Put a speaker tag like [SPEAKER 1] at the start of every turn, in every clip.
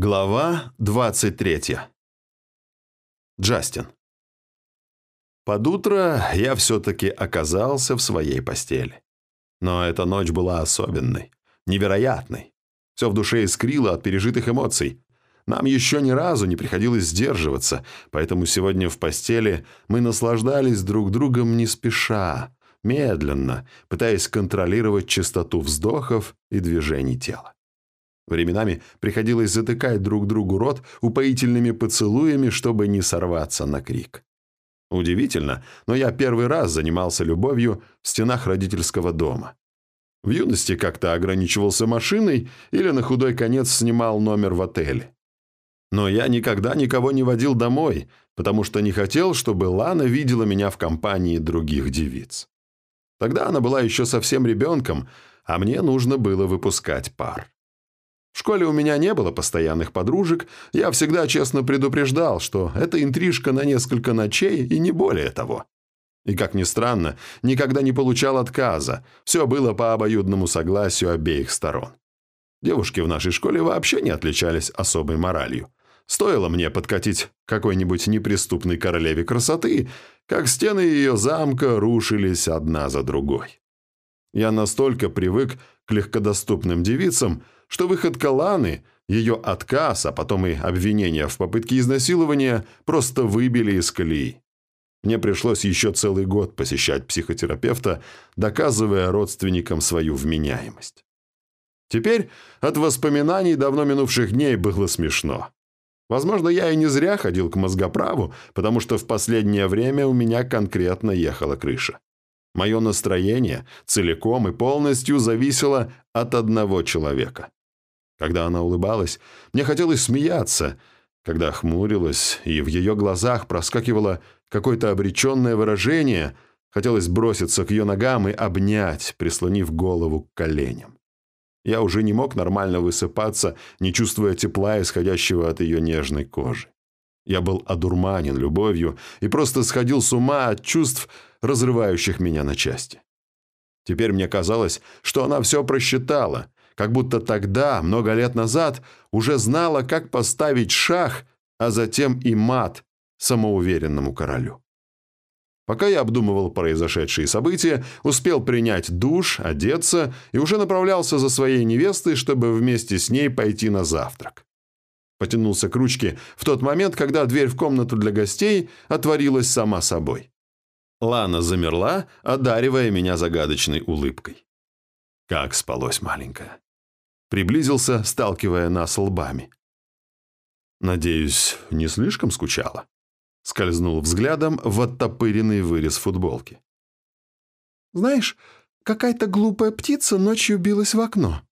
[SPEAKER 1] Глава 23. Джастин. Под утро я все-таки оказался в своей постели. Но эта ночь была особенной, невероятной. Все в душе искрило от пережитых эмоций. Нам еще ни разу не приходилось сдерживаться, поэтому сегодня в постели мы наслаждались друг другом не спеша, медленно, пытаясь контролировать частоту вздохов и движений тела. Временами приходилось затыкать друг другу рот упоительными поцелуями, чтобы не сорваться на крик. Удивительно, но я первый раз занимался любовью в стенах родительского дома. В юности как-то ограничивался машиной или на худой конец снимал номер в отеле. Но я никогда никого не водил домой, потому что не хотел, чтобы Лана видела меня в компании других девиц. Тогда она была еще совсем ребенком, а мне нужно было выпускать пар. В школе у меня не было постоянных подружек, я всегда честно предупреждал, что это интрижка на несколько ночей и не более того. И, как ни странно, никогда не получал отказа, все было по обоюдному согласию обеих сторон. Девушки в нашей школе вообще не отличались особой моралью. Стоило мне подкатить какой-нибудь неприступной королеве красоты, как стены ее замка рушились одна за другой. Я настолько привык к легкодоступным девицам, что выходка Ланы, ее отказ, а потом и обвинения в попытке изнасилования просто выбили из колеи. Мне пришлось еще целый год посещать психотерапевта, доказывая родственникам свою вменяемость. Теперь от воспоминаний давно минувших дней было смешно. Возможно, я и не зря ходил к мозгоправу, потому что в последнее время у меня конкретно ехала крыша. Мое настроение целиком и полностью зависело от одного человека. Когда она улыбалась, мне хотелось смеяться. Когда хмурилась, и в ее глазах проскакивало какое-то обреченное выражение, хотелось броситься к ее ногам и обнять, прислонив голову к коленям. Я уже не мог нормально высыпаться, не чувствуя тепла, исходящего от ее нежной кожи. Я был одурманен любовью и просто сходил с ума от чувств, разрывающих меня на части. Теперь мне казалось, что она все просчитала, как будто тогда, много лет назад, уже знала, как поставить шах, а затем и мат самоуверенному королю. Пока я обдумывал произошедшие события, успел принять душ, одеться и уже направлялся за своей невестой, чтобы вместе с ней пойти на завтрак. Потянулся к ручке в тот момент, когда дверь в комнату для гостей отворилась сама собой. Лана замерла, одаривая меня загадочной улыбкой. Как спалось маленькая приблизился, сталкивая нас лбами. «Надеюсь, не слишком скучала?» Скользнул взглядом в оттопыренный вырез футболки.
[SPEAKER 2] «Знаешь, какая-то глупая птица ночью билась в окно».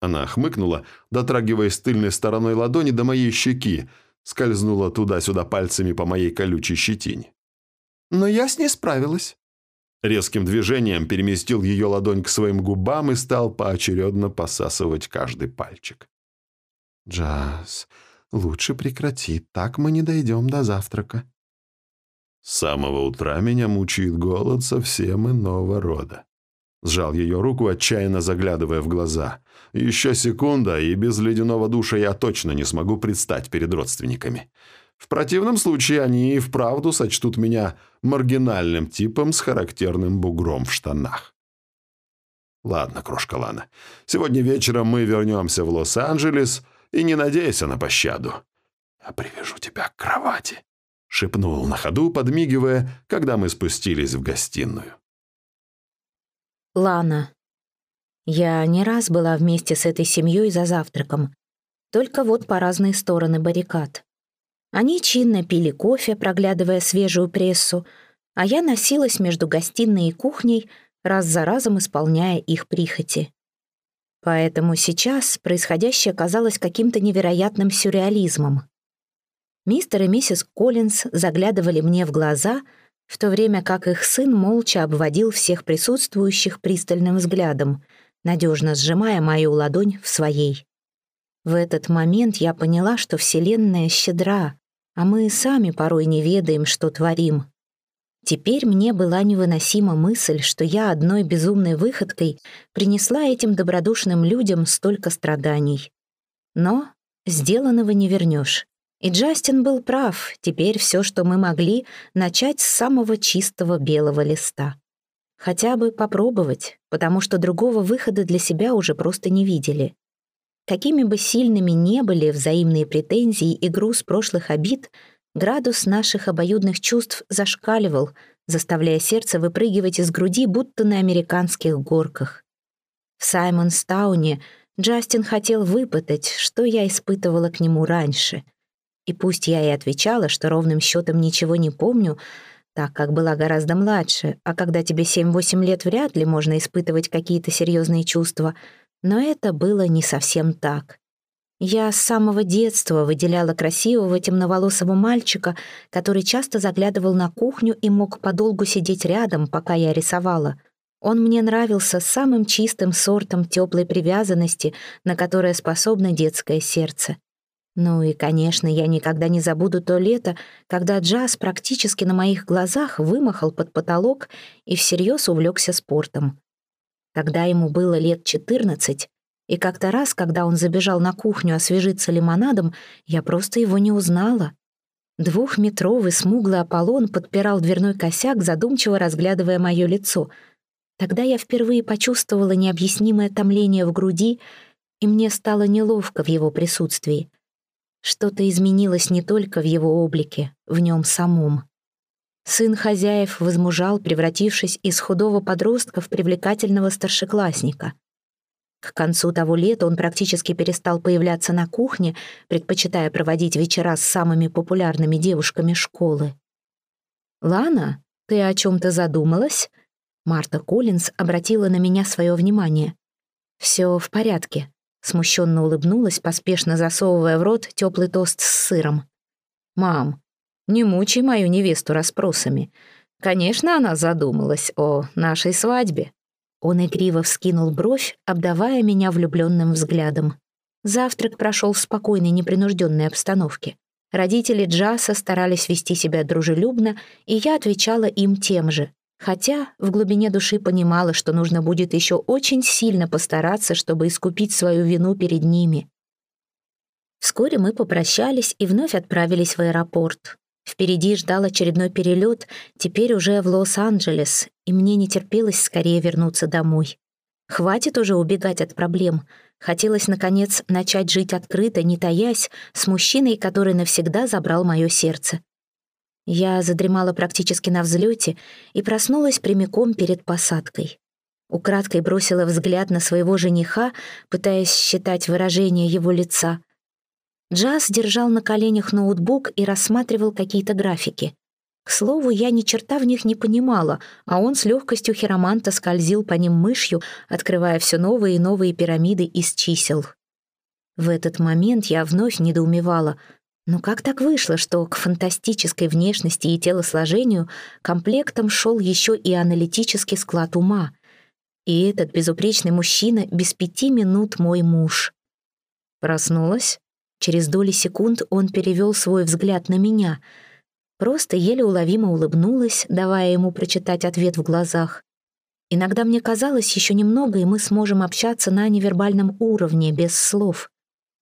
[SPEAKER 1] Она хмыкнула, дотрагиваясь тыльной стороной ладони до моей щеки, скользнула туда-сюда пальцами по моей колючей щетине.
[SPEAKER 2] «Но я с ней справилась».
[SPEAKER 1] Резким движением переместил ее ладонь к своим губам и стал поочередно посасывать каждый пальчик.
[SPEAKER 2] «Джаз, лучше прекрати, так мы не дойдем до завтрака».
[SPEAKER 1] С самого утра меня мучает голод совсем иного рода. Сжал ее руку, отчаянно заглядывая в глаза. Еще секунда, и без ледяного душа я точно не смогу предстать перед родственниками. В противном случае они и вправду сочтут меня маргинальным типом с характерным бугром в штанах. Ладно, крошка Лана, сегодня вечером мы вернемся в Лос-Анджелес и не надейся на пощаду. Я привяжу тебя к кровати, шепнул на ходу, подмигивая, когда мы спустились в гостиную.
[SPEAKER 3] Лана. Я не раз была вместе с этой семьей за завтраком, только вот по разные стороны баррикад. Они чинно пили кофе, проглядывая свежую прессу, а я носилась между гостиной и кухней, раз за разом исполняя их прихоти. Поэтому сейчас происходящее казалось каким-то невероятным сюрреализмом. Мистер и миссис Коллинз заглядывали мне в глаза, в то время как их сын молча обводил всех присутствующих пристальным взглядом, надежно сжимая мою ладонь в своей. В этот момент я поняла, что Вселенная щедра, а мы сами порой не ведаем, что творим. Теперь мне была невыносима мысль, что я одной безумной выходкой принесла этим добродушным людям столько страданий. Но сделанного не вернешь. И Джастин был прав, теперь все, что мы могли, начать с самого чистого белого листа. Хотя бы попробовать, потому что другого выхода для себя уже просто не видели. Какими бы сильными не были взаимные претензии и груз прошлых обид, градус наших обоюдных чувств зашкаливал, заставляя сердце выпрыгивать из груди, будто на американских горках. В Саймонстауне Джастин хотел выпытать, что я испытывала к нему раньше. И пусть я и отвечала, что ровным счетом ничего не помню, так как была гораздо младше, а когда тебе 7-8 лет вряд ли можно испытывать какие-то серьезные чувства, но это было не совсем так. Я с самого детства выделяла красивого темноволосого мальчика, который часто заглядывал на кухню и мог подолгу сидеть рядом, пока я рисовала. Он мне нравился самым чистым сортом теплой привязанности, на которое способно детское сердце. Ну и, конечно, я никогда не забуду то лето, когда Джаз практически на моих глазах вымахал под потолок и всерьез увлекся спортом. Тогда ему было лет 14, и как-то раз, когда он забежал на кухню освежиться лимонадом, я просто его не узнала. Двухметровый смуглый Аполлон подпирал дверной косяк, задумчиво разглядывая мое лицо. Тогда я впервые почувствовала необъяснимое томление в груди, и мне стало неловко в его присутствии. Что-то изменилось не только в его облике, в нем самом. Сын хозяев возмужал, превратившись из худого подростка в привлекательного старшеклассника. К концу того лета он практически перестал появляться на кухне, предпочитая проводить вечера с самыми популярными девушками школы. «Лана, ты о чем-то задумалась?» Марта Коллинз обратила на меня свое внимание. «Все в порядке», Смущенно улыбнулась, поспешно засовывая в рот теплый тост с сыром. «Мам, не мучай мою невесту расспросами. Конечно, она задумалась о нашей свадьбе». Он игриво вскинул бровь, обдавая меня влюбленным взглядом. Завтрак прошел в спокойной, непринужденной обстановке. Родители Джаса старались вести себя дружелюбно, и я отвечала им тем же, Хотя в глубине души понимала, что нужно будет еще очень сильно постараться, чтобы искупить свою вину перед ними. Вскоре мы попрощались и вновь отправились в аэропорт. Впереди ждал очередной перелет, теперь уже в Лос-Анджелес, и мне не терпелось скорее вернуться домой. Хватит уже убегать от проблем. Хотелось, наконец, начать жить открыто, не таясь, с мужчиной, который навсегда забрал мое сердце. Я задремала практически на взлете и проснулась прямиком перед посадкой. Украдкой бросила взгляд на своего жениха, пытаясь считать выражение его лица. Джаз держал на коленях ноутбук и рассматривал какие-то графики. К слову, я ни черта в них не понимала, а он с легкостью хироманта скользил по ним мышью, открывая все новые и новые пирамиды из чисел. В этот момент я вновь недоумевала — но как так вышло, что к фантастической внешности и телосложению комплектом шел еще и аналитический склад ума? И этот безупречный мужчина без пяти минут мой муж. Проснулась. Через доли секунд он перевел свой взгляд на меня. Просто еле уловимо улыбнулась, давая ему прочитать ответ в глазах. Иногда мне казалось еще немного, и мы сможем общаться на невербальном уровне, без слов.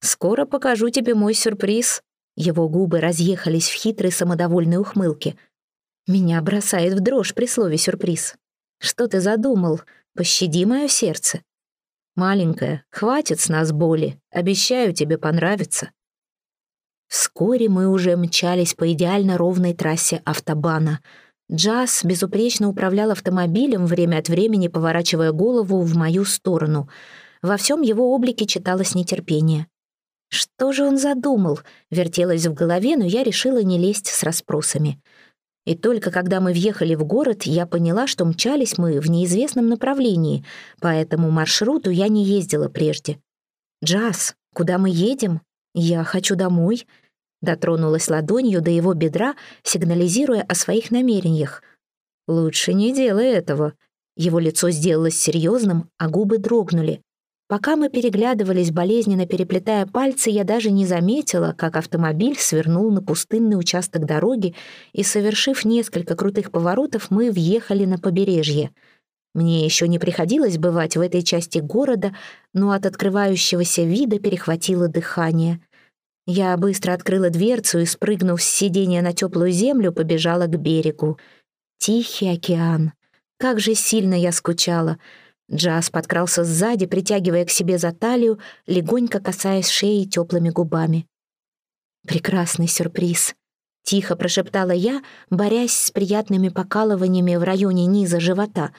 [SPEAKER 3] «Скоро покажу тебе мой сюрприз», его губы разъехались в хитрой самодовольной ухмылке. Меня бросает в дрожь при слове «сюрприз». «Что ты задумал? Пощади мое сердце». «Маленькая, хватит с нас боли. Обещаю, тебе понравится». Вскоре мы уже мчались по идеально ровной трассе автобана. Джаз безупречно управлял автомобилем, время от времени поворачивая голову в мою сторону. Во всем его облике читалось нетерпение. Что же он задумал? Вертелось в голове, но я решила не лезть с расспросами. И только когда мы въехали в город, я поняла, что мчались мы в неизвестном направлении, по этому маршруту я не ездила прежде. «Джаз, куда мы едем? Я хочу домой», дотронулась ладонью до его бедра, сигнализируя о своих намерениях. «Лучше не делай этого». Его лицо сделалось серьезным, а губы дрогнули. Пока мы переглядывались, болезненно переплетая пальцы, я даже не заметила, как автомобиль свернул на пустынный участок дороги, и, совершив несколько крутых поворотов, мы въехали на побережье. Мне еще не приходилось бывать в этой части города, но от открывающегося вида перехватило дыхание. Я быстро открыла дверцу и, спрыгнув с сиденья на теплую землю, побежала к берегу. Тихий океан. Как же сильно я скучала. Джаз подкрался сзади, притягивая к себе за талию, легонько касаясь шеи теплыми губами. Прекрасный сюрприз. Тихо прошептала я, борясь с приятными покалываниями в районе низа живота.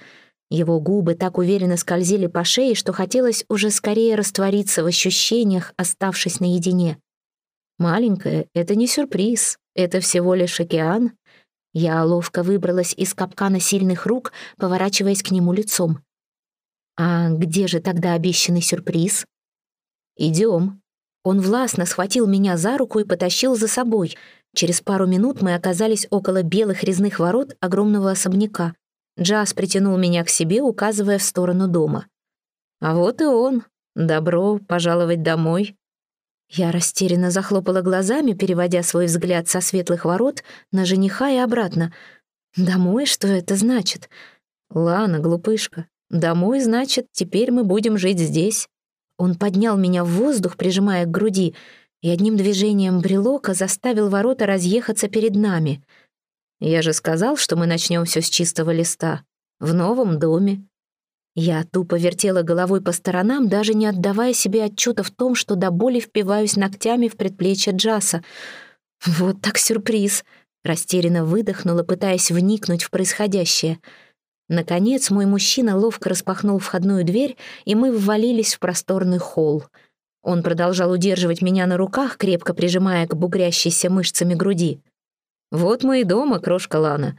[SPEAKER 3] Его губы так уверенно скользили по шее, что хотелось уже скорее раствориться в ощущениях, оставшись наедине. «Маленькая, это не сюрприз, это всего лишь океан». Я ловко выбралась из капкана сильных рук, поворачиваясь к нему лицом. «А где же тогда обещанный сюрприз?» «Идем». Он властно схватил меня за руку и потащил за собой. Через пару минут мы оказались около белых резных ворот огромного особняка. Джаз притянул меня к себе, указывая в сторону дома. «А вот и он. Добро пожаловать домой». Я растерянно захлопала глазами, переводя свой взгляд со светлых ворот на жениха и обратно. «Домой? Что это значит?» «Лана, глупышка, домой, значит, теперь мы будем жить здесь». Он поднял меня в воздух, прижимая к груди, и одним движением брелока заставил ворота разъехаться перед нами. «Я же сказал, что мы начнем все с чистого листа. В новом доме. Я тупо вертела головой по сторонам, даже не отдавая себе отчета в том, что до боли впиваюсь ногтями в предплечье Джаса. Вот так сюрприз. Растерянно выдохнула, пытаясь вникнуть в происходящее. Наконец мой мужчина ловко распахнул входную дверь, и мы ввалились в просторный холл. Он продолжал удерживать меня на руках, крепко прижимая к бугрящейся мышцами груди. «Вот мы и дома, крошка Лана.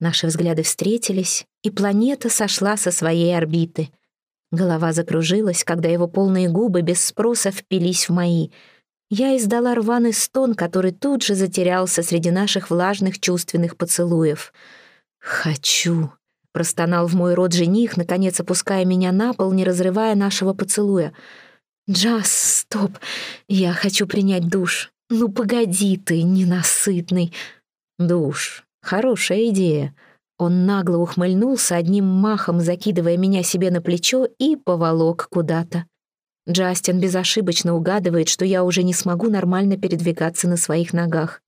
[SPEAKER 3] Наши взгляды встретились, и планета сошла со своей орбиты. Голова закружилась, когда его полные губы без спроса впились в мои. Я издала рваный стон, который тут же затерялся среди наших влажных чувственных поцелуев. «Хочу», — простонал в мой рот жених, наконец опуская меня на пол, не разрывая нашего поцелуя. «Джаз, стоп, я хочу принять душ. Ну погоди ты, ненасытный». «Душ, Хорошая идея. Он нагло ухмыльнулся, одним махом закидывая меня себе на плечо и поволок куда-то. Джастин безошибочно угадывает, что я уже не смогу нормально передвигаться на своих ногах.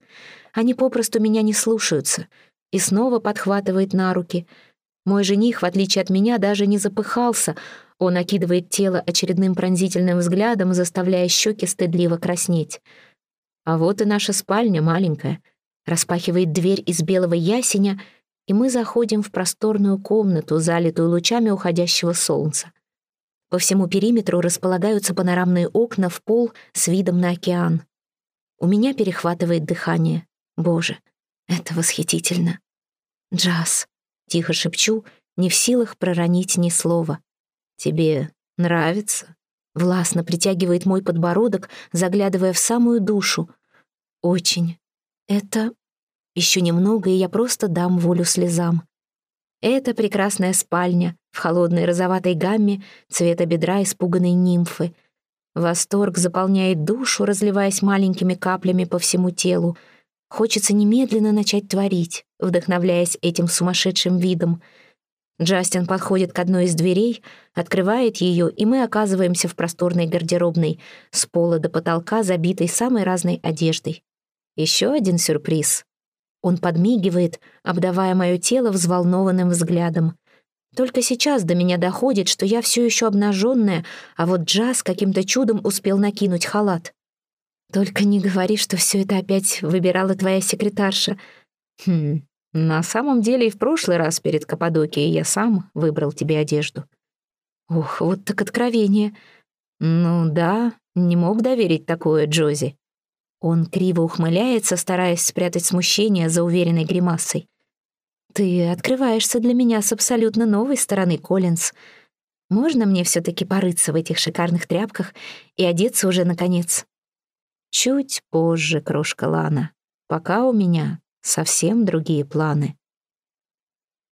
[SPEAKER 3] Они попросту меня не слушаются. И снова подхватывает на руки. Мой жених, в отличие от меня, даже не запыхался. Он окидывает тело очередным пронзительным взглядом, заставляя щеки стыдливо краснеть. А вот и наша спальня маленькая — распахивает дверь из белого ясеня, и мы заходим в просторную комнату, залитую лучами уходящего солнца. По всему периметру располагаются панорамные окна в пол с видом на океан. У меня перехватывает дыхание. Боже, это восхитительно. «Джаз», — тихо шепчу, не в силах проронить ни слова. «Тебе нравится?» Властно притягивает мой подбородок, заглядывая в самую душу. «Очень», это... Еще немного, и я просто дам волю слезам. Это прекрасная спальня в холодной розоватой гамме цвета бедра испуганной нимфы. Восторг заполняет душу, разливаясь маленькими каплями по всему телу. Хочется немедленно начать творить, вдохновляясь этим сумасшедшим видом. Джастин подходит к одной из дверей, открывает ее, и мы оказываемся в просторной гардеробной, с пола до потолка, забитой самой разной одеждой. Еще один сюрприз. Он подмигивает, обдавая мое тело взволнованным взглядом. Только сейчас до меня доходит, что я все еще обнаженная, а вот Джаз каким-то чудом успел накинуть халат. Только не говори, что все это опять выбирала твоя секретарша. Хм, на самом деле и в прошлый раз перед Каппадокией я сам выбрал тебе одежду. Ух, вот так откровение. Ну да, не мог доверить такое Джози. Он криво ухмыляется, стараясь спрятать смущение за уверенной гримасой. «Ты открываешься для меня с абсолютно новой стороны, Коллинз. Можно мне все таки порыться в этих шикарных тряпках и одеться уже, наконец?» «Чуть позже, крошка Лана. Пока у меня совсем другие планы».